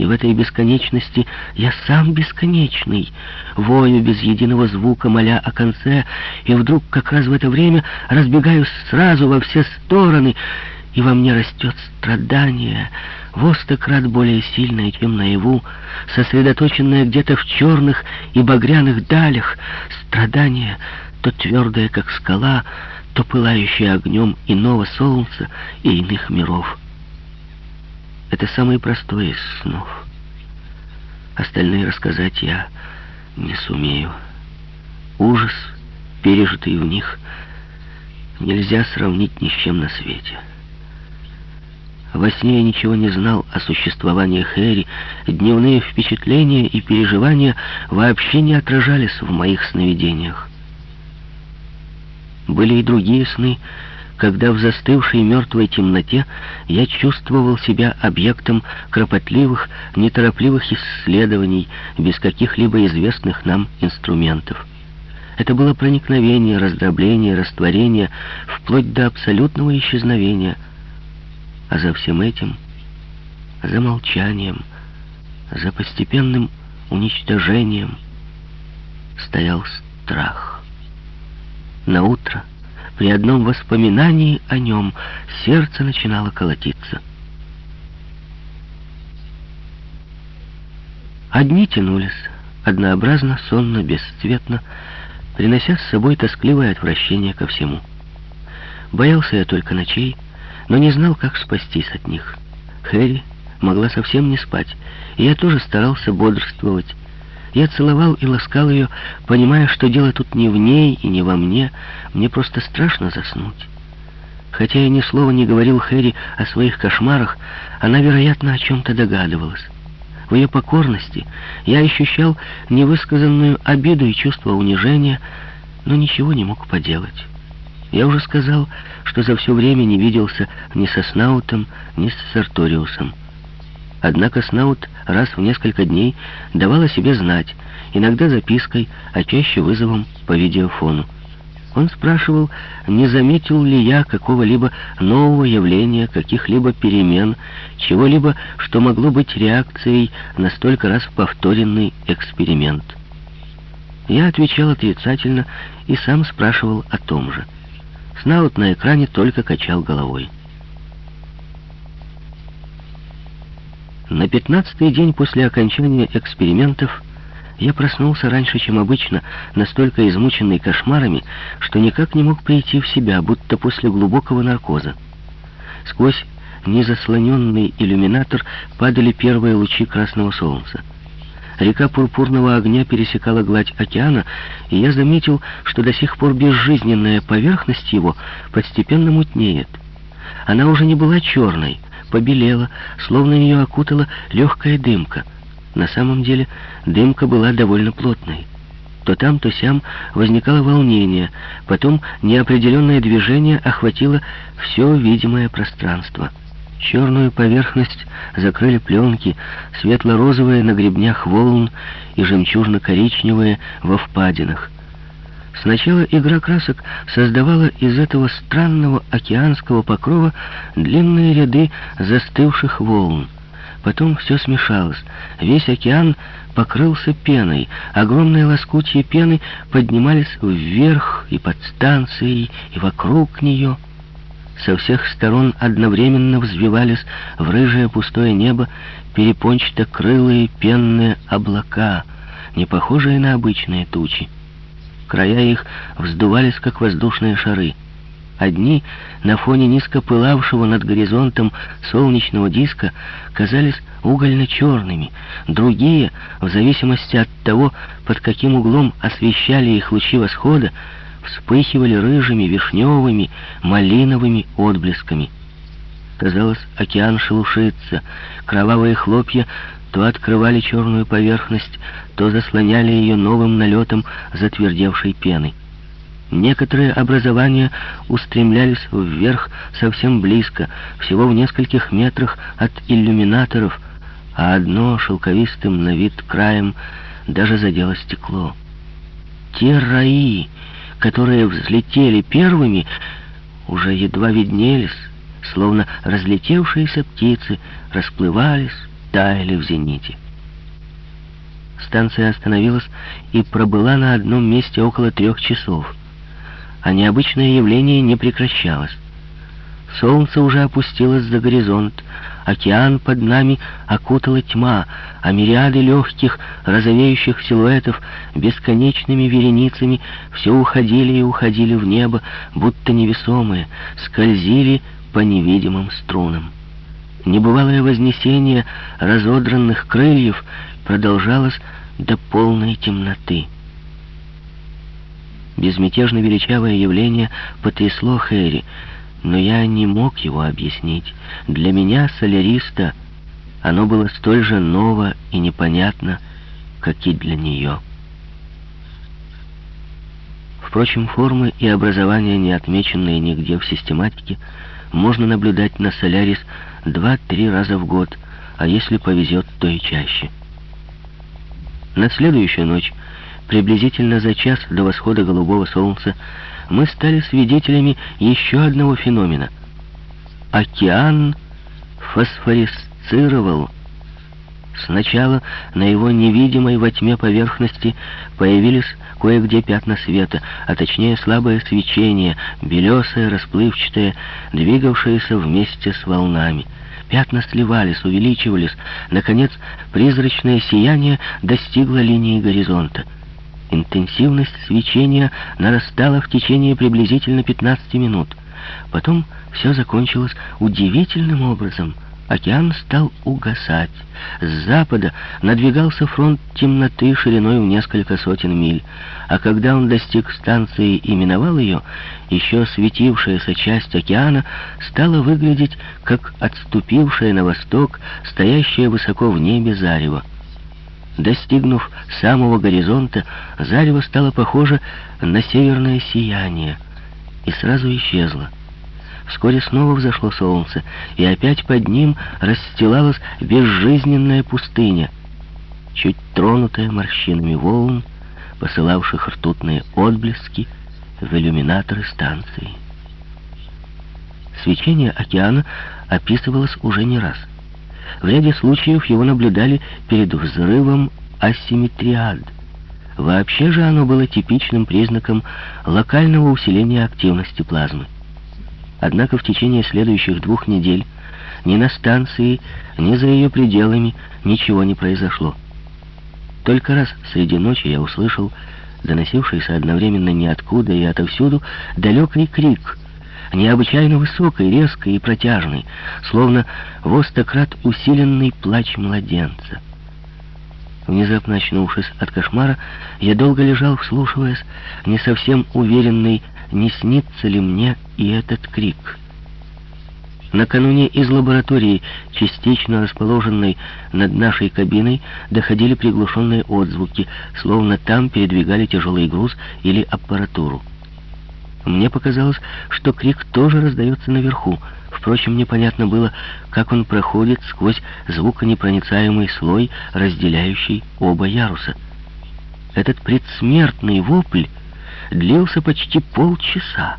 И в этой бесконечности я сам бесконечный, вою без единого звука, моля о конце, и вдруг как раз в это время разбегаюсь сразу во все стороны, и во мне растет страдание, сто крат более сильное, чем наяву, сосредоточенное где-то в черных и багряных далях, страдание, то твердое, как скала, то пылающее огнем иного солнца и иных миров. Это самый простой из снов. Остальные рассказать я не сумею. Ужас, пережитый в них, нельзя сравнить ни с чем на свете. Во сне я ничего не знал о существовании Хэри, дневные впечатления и переживания вообще не отражались в моих сновидениях. Были и другие сны, когда в застывшей мертвой темноте я чувствовал себя объектом кропотливых, неторопливых исследований без каких-либо известных нам инструментов. Это было проникновение, раздробление, растворение, вплоть до абсолютного исчезновения. А за всем этим, за молчанием, за постепенным уничтожением стоял страх. На утро при одном воспоминании о нем сердце начинало колотиться. Одни тянулись, однообразно, сонно, бесцветно, принося с собой тоскливое отвращение ко всему. Боялся я только ночей, но не знал, как спастись от них. Хэри могла совсем не спать, и я тоже старался бодрствовать, я целовал и ласкал ее, понимая, что дело тут не в ней и не во мне. Мне просто страшно заснуть. Хотя я ни слова не говорил Хэри о своих кошмарах, она, вероятно, о чем-то догадывалась. В ее покорности я ощущал невысказанную обиду и чувство унижения, но ничего не мог поделать. Я уже сказал, что за все время не виделся ни со Снаутом, ни с Сарториусом. Однако Снаут раз в несколько дней давал о себе знать, иногда запиской, а чаще вызовом по видеофону. Он спрашивал, не заметил ли я какого-либо нового явления, каких-либо перемен, чего-либо, что могло быть реакцией на столько раз повторенный эксперимент. Я отвечал отрицательно и сам спрашивал о том же. Снаут на экране только качал головой. На пятнадцатый день после окончания экспериментов я проснулся раньше, чем обычно, настолько измученный кошмарами, что никак не мог прийти в себя, будто после глубокого наркоза. Сквозь незаслоненный иллюминатор падали первые лучи красного солнца. Река пурпурного огня пересекала гладь океана, и я заметил, что до сих пор безжизненная поверхность его постепенно мутнеет. Она уже не была черной, побелела, словно ее окутала легкая дымка. На самом деле дымка была довольно плотной. То там, то сям возникало волнение, потом неопределенное движение охватило все видимое пространство. Черную поверхность закрыли пленки, светло-розовые на гребнях волн и жемчужно-коричневые во впадинах. Сначала игра красок создавала из этого странного океанского покрова длинные ряды застывших волн. Потом все смешалось. Весь океан покрылся пеной. Огромные лоскутья пены поднимались вверх и под станцией, и вокруг нее. Со всех сторон одновременно взвивались в рыжее пустое небо перепончато-крылые пенные облака, не похожие на обычные тучи. Края их вздувались, как воздушные шары. Одни на фоне низко пылавшего над горизонтом солнечного диска казались угольно-черными, другие, в зависимости от того, под каким углом освещали их лучи восхода, вспыхивали рыжими, вишневыми, малиновыми отблесками. Казалось, океан шелушится, кровавые хлопья то открывали черную поверхность, то заслоняли ее новым налетом затвердевшей пены. Некоторые образования устремлялись вверх совсем близко, всего в нескольких метрах от иллюминаторов, а одно шелковистым на вид краем даже задело стекло. Те раи, которые взлетели первыми, уже едва виднелись, словно разлетевшиеся птицы расплывались, таяли в зените. Станция остановилась и пробыла на одном месте около трех часов, а необычное явление не прекращалось. Солнце уже опустилось за горизонт, океан под нами окутала тьма, а мириады легких, розовеющих силуэтов бесконечными вереницами все уходили и уходили в небо, будто невесомые, скользили по невидимым струнам. Небывалое вознесение разодранных крыльев продолжалось до полной темноты. Безмятежно величавое явление потрясло Хэри, но я не мог его объяснить. Для меня, соляриста, оно было столь же ново и непонятно, как и для нее. Впрочем, формы и образования, не отмеченные нигде в систематике, можно наблюдать на Солярис два-три раза в год, а если повезет, то и чаще. На следующую ночь, приблизительно за час до восхода голубого солнца, мы стали свидетелями еще одного феномена. Океан фосфорисцировал. Сначала на его невидимой во тьме поверхности появились кое-где пятна света, а точнее слабое свечение, белесое, расплывчатое, двигавшееся вместе с волнами. Пятна сливались, увеличивались. Наконец, призрачное сияние достигло линии горизонта. Интенсивность свечения нарастала в течение приблизительно 15 минут. Потом все закончилось удивительным образом. Океан стал угасать. С запада надвигался фронт темноты шириной в несколько сотен миль, а когда он достиг станции и миновал ее, еще светившаяся часть океана стала выглядеть как отступившая на восток, стоящая высоко в небе зарево. Достигнув самого горизонта, зарево стало похоже на северное сияние и сразу исчезло. Вскоре снова взошло солнце, и опять под ним расстилалась безжизненная пустыня, чуть тронутая морщинами волн, посылавших ртутные отблески в иллюминаторы станции. Свечение океана описывалось уже не раз. В ряде случаев его наблюдали перед взрывом асимметриад. Вообще же оно было типичным признаком локального усиления активности плазмы. Однако в течение следующих двух недель ни на станции, ни за ее пределами ничего не произошло. Только раз среди ночи я услышал доносившийся одновременно ниоткуда и отовсюду далекий крик — необычайно высокой, резкой и протяжной, словно в стократ усиленный плач младенца. Внезапно очнувшись от кошмара, я долго лежал, вслушиваясь, не совсем уверенный, не снится ли мне и этот крик. Накануне из лаборатории, частично расположенной над нашей кабиной, доходили приглушенные отзвуки, словно там передвигали тяжелый груз или аппаратуру. Мне показалось, что крик тоже раздается наверху. Впрочем, непонятно было, как он проходит сквозь звуконепроницаемый слой, разделяющий оба яруса. Этот предсмертный вопль длился почти полчаса.